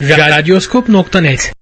Radyoskop.net